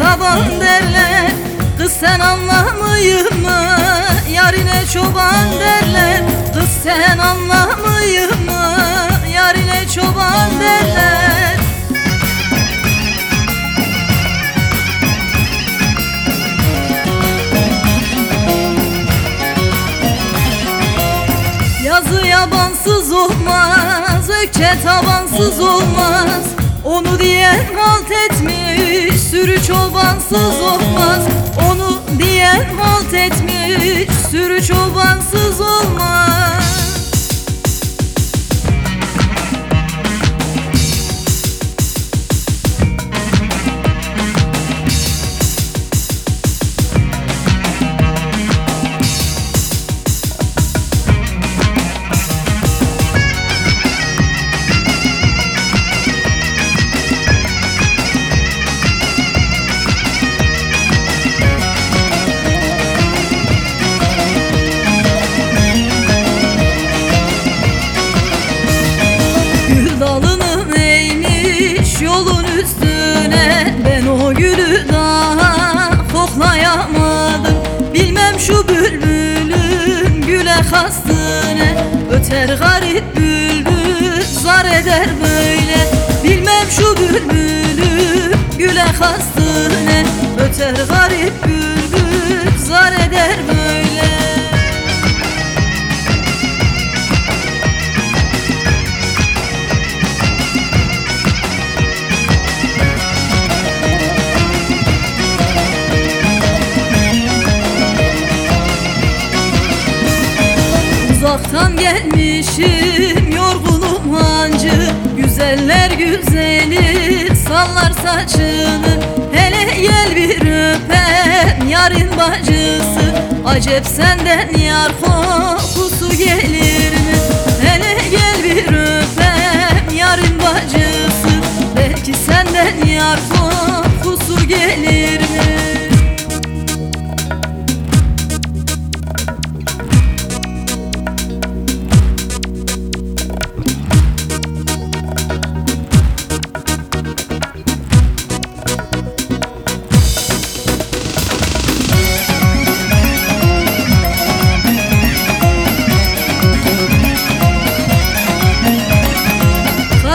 çoban derler Kız sen anlamayın mı? Yarine çoban derler Kız sen anlamayın mı? Yarine çoban derler. Yazı yabansız olmaz, ökçe tabansız olmaz Onu diyen halt etmiş, sürü çobansız olmaz. Onu diyen halt etmiş, sürü çobansız olmaz daha koklayamadım Bilmem şu bülbülün güle hastine Öter garip Uzaktan gelmişim yorgunum hancı. Güzeller güzeli sallar saçını. Hele gel bir öpem yarın bacısı. Acep senden yar kokusu gelir mi? Hele gel bir öpem yarın bacısı. Belki senden yar kokusu gelir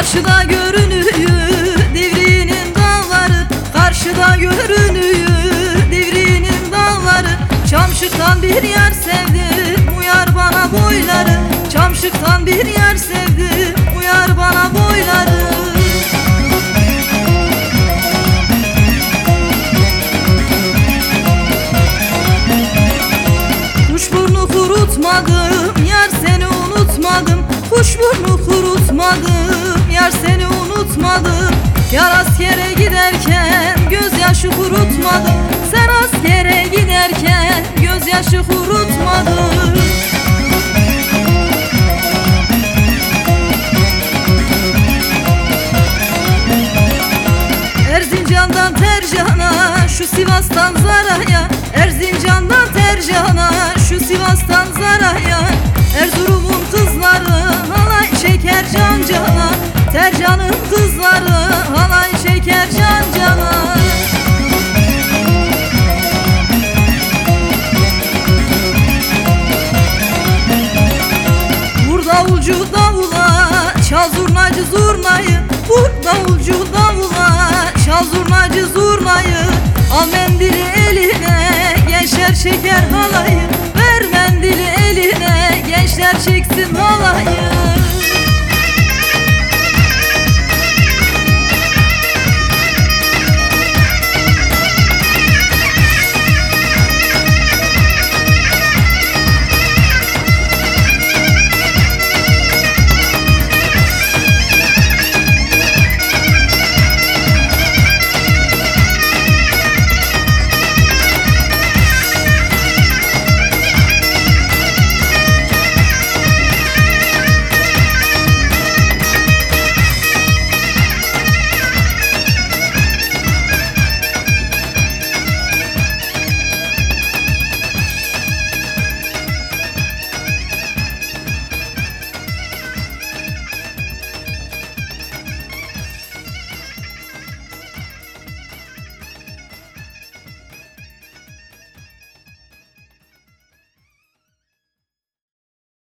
Karşıda görünüyor Divriğinin dağları Karşıda görünüyor Divriğinin dağları Çamşıktan bir yer sevdim Uyar bana boyları. Çamşıktan bir yer sevdim Uyar bana boyları. Kuşburnu kurutmadım Yar seni unutmadım. Kuşburnu kurutmadım Yar seni unutmadım Yar askere giderken Gözyaşı kurutmadım Sen askere giderken Gözyaşı kurutmadım Erzincan'dan Tercan'a Şu Sivas'tan Zara'ya. Erzincan'dan Tercan'a Şu Sivas'tan Zara'ya. Erzurum'un kızları Halay şeker can davulcu davula Çal zurnacı zurnayı Vur davulcu davula Çal zurnacı zurnayı Al mendili eline Gençler çeker halayı. Ver mendili eline Gençler çeksin halayı